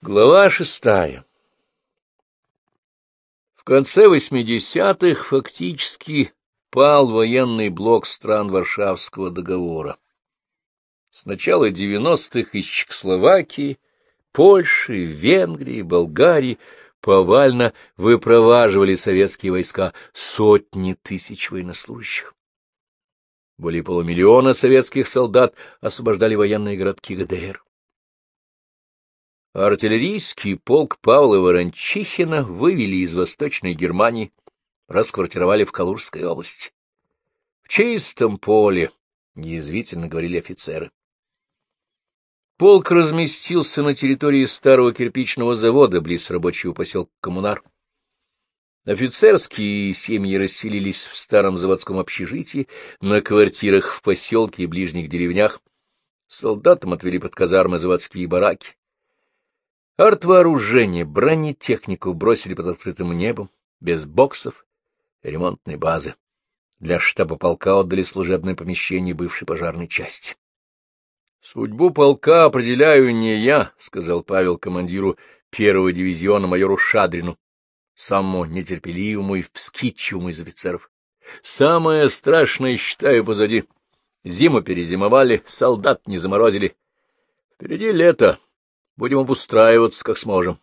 Глава шестая В конце 80-х фактически пал военный блок стран Варшавского договора. С начала 90-х из Чехословакии, Польши, Венгрии, Болгарии повально выпроваживали советские войска сотни тысяч военнослужащих. Более полумиллиона советских солдат освобождали военные городки ГДР. Артиллерийский полк Павла Ворончихина вывели из Восточной Германии, расквартировали в Калужской области. В чистом поле, неизвительно говорили офицеры. Полк разместился на территории старого кирпичного завода близ рабочего поселка Коммунар. Офицерские семьи расселились в старом заводском общежитии, на квартирах в поселке и ближних деревнях. Солдатам отвели под казармы заводские бараки. Артвооружение, бронетехнику бросили под открытым небом, без боксов, ремонтной базы. Для штаба полка отдали служебное помещение бывшей пожарной части. — Судьбу полка определяю не я, — сказал Павел командиру первого дивизиона майору Шадрину, самому нетерпеливому и вскидчивому из офицеров. Самое страшное, считаю, позади. Зиму перезимовали, солдат не заморозили. Впереди лето. Будем обустраиваться, как сможем.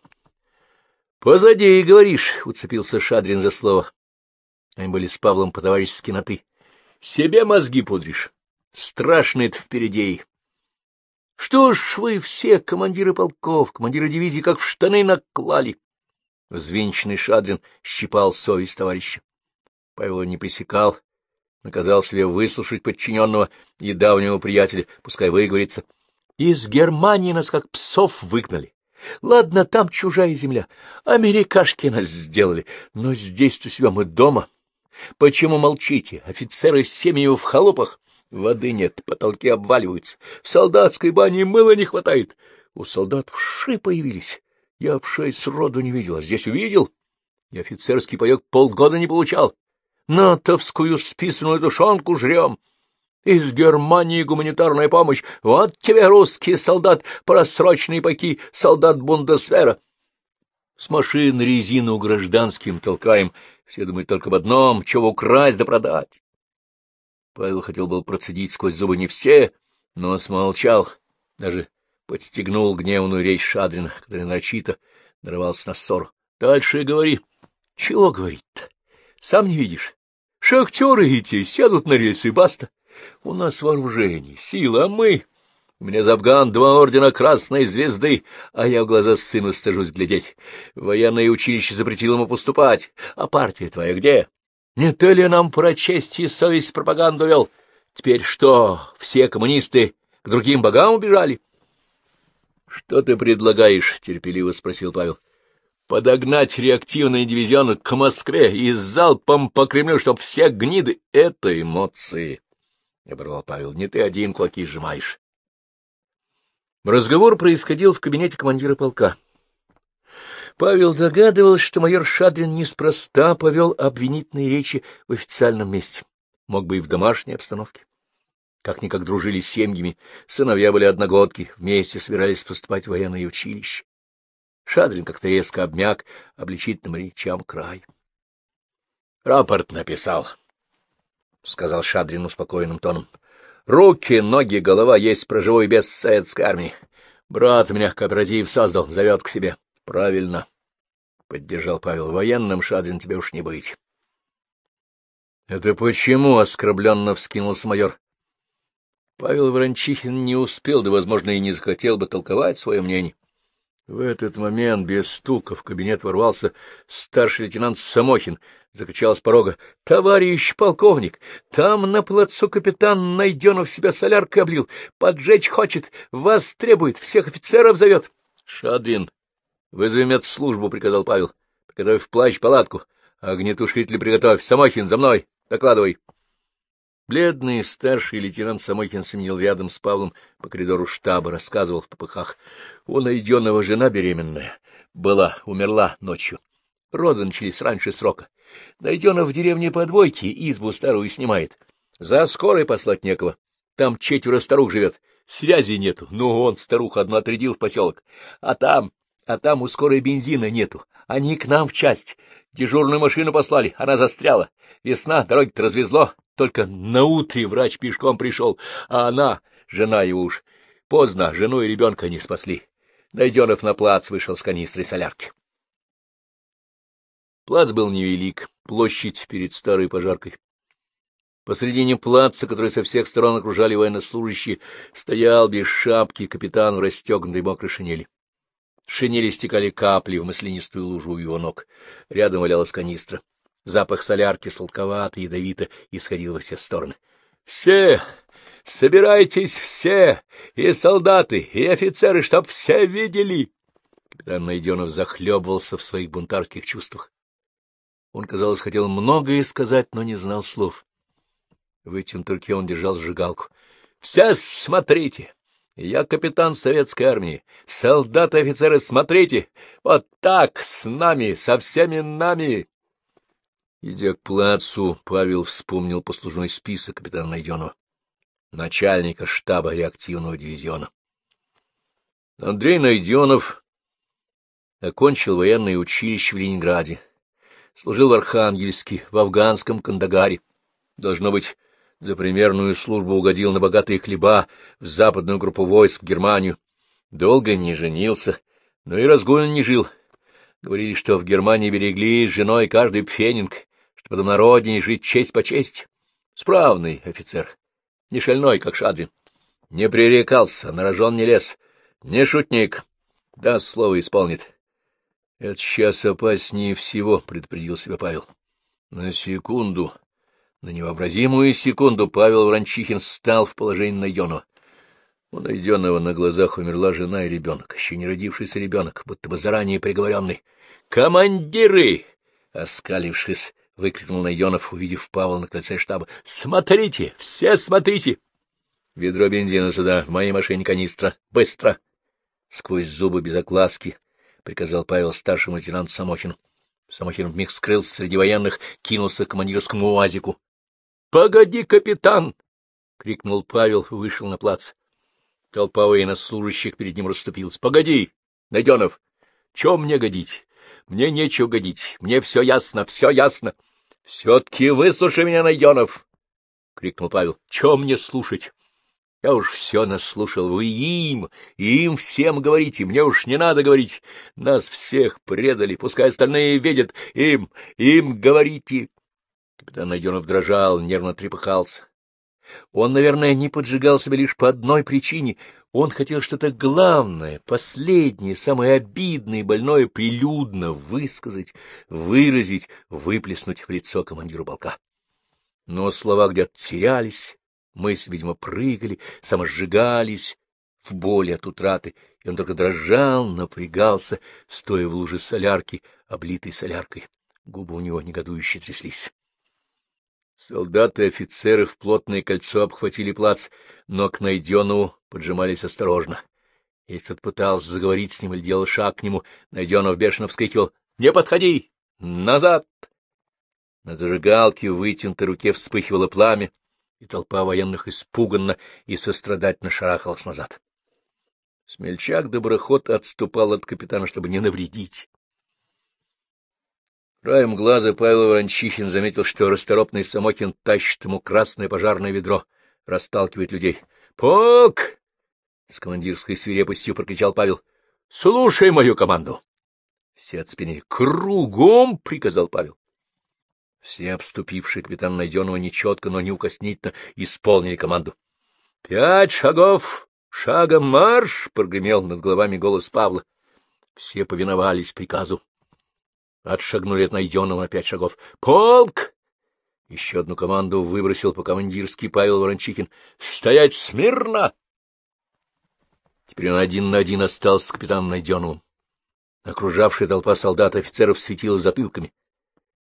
— Позади, говоришь, — уцепился Шадрин за слово. Они были с Павлом по-товарищески на «ты». — Себе мозги пудришь. Страшно это впереди. Что ж вы все, командиры полков, командиры дивизий, как в штаны наклали? Взвинченный Шадрин щипал совесть товарища. Павел не пресекал, наказал себе выслушать подчиненного и давнего приятеля, пускай выговорится. Из Германии нас как псов выгнали. Ладно, там чужая земля, америкашки нас сделали, но здесь у себя мы дома. Почему молчите? Офицеры с семьями в холопах. Воды нет, потолки обваливаются. В солдатской бане мыла не хватает. У солдат вши появились. Я в шесть роду не видел, а здесь увидел. И офицерский паек полгода не получал. Натовскую списанную душонку жрем. Из Германии гуманитарная помощь. Вот тебе, русский солдат, просрочный паки, солдат Бундесвера. С машин резину гражданским толкаем. Все думают только об одном — чего украсть да продать. Павел хотел был процедить сквозь зубы не все, но смолчал, даже подстегнул гневную речь Шадрина, который нарочито нарывался на ссору. — Дальше говори. — Чего говорить-то? Сам не видишь. Шахтеры эти сядут на рельсы, баста. У нас вооружение, сила, а мы... У меня за Афган два ордена Красной Звезды, а я в глаза сыну стыжусь глядеть. Военное училище запретило ему поступать. А партия твоя где? Не ты ли нам про честь и совесть пропаганду вел? Теперь что, все коммунисты к другим богам убежали? — Что ты предлагаешь? — терпеливо спросил Павел. — Подогнать реактивные дивизионы к Москве и залпом по Кремлю, чтоб все гниды... — Это эмоции, — оборвал Павел. — Не ты один кулаки сжимаешь. Разговор происходил в кабинете командира полка. Павел догадывался, что майор Шадрин неспроста повел обвинительные речи в официальном месте. Мог бы и в домашней обстановке как-никак дружили с семьями, сыновья были одногодки, вместе собирались поступать в военное училище. Шадрин как-то резко обмяк, обличительным речам край. — Рапорт написал, — сказал Шадрин успокоенным тоном. — Руки, ноги, голова есть про живой без советской армии. Брат меня кооператив создал, зовет к себе. — Правильно, — поддержал Павел. — Военным, Шадрин, тебе уж не быть. — Это почему? — оскорбленно вскинулся майор. Павел Ворончихин не успел, да, возможно, и не захотел бы толковать свое мнение. В этот момент без стука в кабинет ворвался старший лейтенант Самохин, закричал с порога. — Товарищ полковник, там на плацу капитан Найденов себя соляркой облил, поджечь хочет, вас требует, всех офицеров зовет. — Шадрин, вызови медслужбу, — приказал Павел. — Приготовь плащ, палатку. Огнетушитель приготовь. Самохин, за мной. Докладывай. Бледный старший лейтенант Самойкин семенил рядом с Павлом по коридору штаба, рассказывал в попыхах. У найденного жена беременная. Была, умерла ночью. Роды начались раньше срока. Найденов в деревне по двойке, избу старую снимает. За скорой послать некого. Там четверо старух живет. Связи нету, но он старух одну отрядил в поселок. А там а там у скорой бензина нету. Они к нам в часть. Дежурную машину послали, она застряла. Весна, дороги-то развезло. Только на утре врач пешком пришел, а она, жена его уж, поздно, жену и ребенка не спасли. Найденов на плац вышел с канистрой солярки. Плац был невелик, площадь перед старой пожаркой. Посредине плаца, который со всех сторон окружали военнослужащие, стоял без шапки капитан в расстегнутой мокрой шинели. Шинели стекали капли в маслянистую лужу у его ног. Рядом валялась канистра. Запах солярки сладковато, ядовито исходил во все стороны. — Все! Собирайтесь все! И солдаты, и офицеры, чтоб все видели! Капитан Найденов захлебывался в своих бунтарских чувствах. Он, казалось, хотел многое сказать, но не знал слов. В этим руке он держал сжигалку. — Все смотрите! Я капитан советской армии. Солдаты, офицеры, смотрите! Вот так, с нами, со всеми нами! Идя к плацу, Павел вспомнил послужной список капитана Найденова, начальника штаба реактивного дивизиона. Андрей Найденов окончил военное училище в Ленинграде, служил в Архангельске, в афганском Кандагаре. Должно быть, за примерную службу угодил на богатые хлеба в западную группу войск в Германию. Долго не женился, но и разгульно не жил. Говорили, что в Германии берегли с женой каждый пфенинг, что потом на родине жить честь по чести. Справный офицер, не шальной, как Шадрин. Не пререкался, на рожон не лез, не шутник. Да, слово исполнит. — Это сейчас опаснее всего, — предупредил себя Павел. На секунду на невообразимую секунду Павел Вранчихин встал в положение Найденова. У Найденного на глазах умерла жена и ребенок, еще не родившийся ребенок, будто бы заранее приговоренный. «Командиры!» — оскалившись, выкрикнул Найденов, увидев Павла на крыльце штаба. «Смотрите! Все смотрите!» «Ведро бензина сюда, в моей машине канистра! Быстро!» Сквозь зубы без огласки приказал Павел старшему лейтенанту Самохину. Самохин вмиг скрылся среди военных, кинулся к командирскому уазику. — Погоди, капитан! — крикнул Павел, вышел на плац. Толпа военнослужащих перед ним расступилась. — Погоди, Найденов! Чем мне годить? Мне нечего годить. Мне все ясно, все ясно. — Все-таки выслушай меня, Найденов! — крикнул Павел. — Чем мне слушать? Я уж все наслушал. Вы им, им всем говорите. Мне уж не надо говорить. Нас всех предали. Пускай остальные видят. Им, им говорите. Капитан Найденов дрожал, нервно трепыхался. Он, наверное, не поджигал себя лишь по одной причине. Он хотел что-то главное, последнее, самое обидное и больное прилюдно высказать, выразить, выплеснуть в лицо командиру полка. Но слова где-то терялись, мысли, видимо, прыгали, самосжигались в боли от утраты, и он только дрожал, напрягался, стоя в луже солярки, облитой соляркой. Губы у него негодующе тряслись. Солдаты и офицеры в плотное кольцо обхватили плац, но к Найденову поджимались осторожно. Если кто-то пытался заговорить с ним или делал шаг к нему, Найденов бешено вскрикивал «Не подходи! Назад!» На зажигалке в вытянутой руке вспыхивало пламя, и толпа военных испуганно и сострадательно шарахалась назад. Смельчак-доброход отступал от капитана, чтобы не навредить. Краем глаза Павел Ворончихин заметил, что расторопный Самохин тащит ему красное пожарное ведро, расталкивает людей. «Полк!» — с командирской свирепостью прокричал Павел. «Слушай мою команду!» Все отспенели. «Кругом!» — приказал Павел. Все обступившие капитан Найденова нечетко, но неукоснительно исполнили команду. «Пять шагов! Шагом марш!» — прогремел над головами голос Павла. Все повиновались приказу. Отшагнули от найденного на пять шагов. «Полк!» Еще одну команду выбросил по-командирски Павел Ворончикин. «Стоять смирно!» Теперь он один на один остался с капитаном Найденовым. Окружавшая толпа солдат и офицеров светила затылками.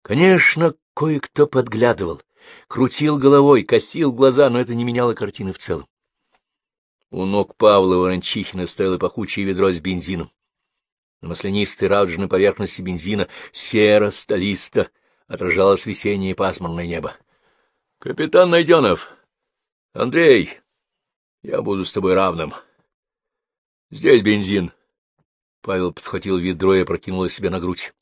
Конечно, кое-кто подглядывал, крутил головой, косил глаза, но это не меняло картины в целом. У ног Павла Ворончихина стояло пахучее ведро с бензином. На маслянистой радужной поверхности бензина серо-столисто отражалось весеннее пасмурное небо. — Капитан Найденов! Андрей! Я буду с тобой равным. Здесь бензин. Павел подхватил ведро и опрокинул себе на грудь.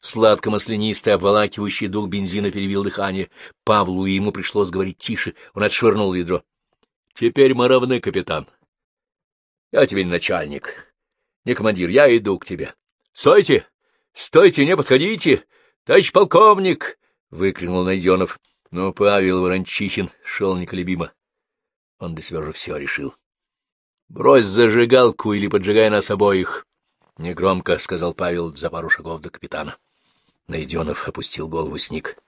Сладко-маслянистый, обволакивающий дух бензина перевел дыхание. Павлу и ему пришлось говорить тише. Он отшвырнул ведро. — Теперь мы равны, капитан. Я тебе не начальник, не командир, я иду к тебе. — Стойте! Стойте, не подходите! Товарищ полковник! — выкрикнул Найденов. Но Павел Ворончихин шел неколебимо. Он для себя уже все решил. — Брось зажигалку или поджигай нас обоих! — негромко сказал Павел за пару шагов до капитана. Найденов опустил голову сник.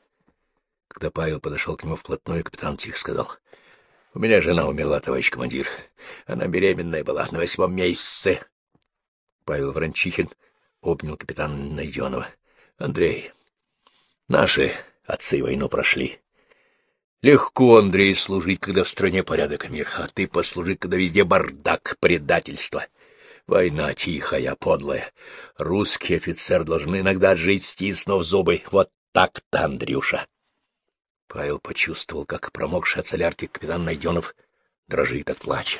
Когда Павел подошел к нему вплотную, капитан тихо сказал. — У меня жена умерла, товарищ командир. Она беременная была на восьмом месяце. Павел Ворончихин обнял капитана Найденова. — Андрей, наши отцы войну прошли. Легко, Андрей, служить, когда в стране порядок и мир, а ты послужи, когда везде бардак, предательство. — Война тихая, подлая. Русский офицер должен иногда жить, стиснув зубы. Вот так-то, Андрюша. Павел почувствовал, как промокший от солярки капитан Найденов дрожит от плача.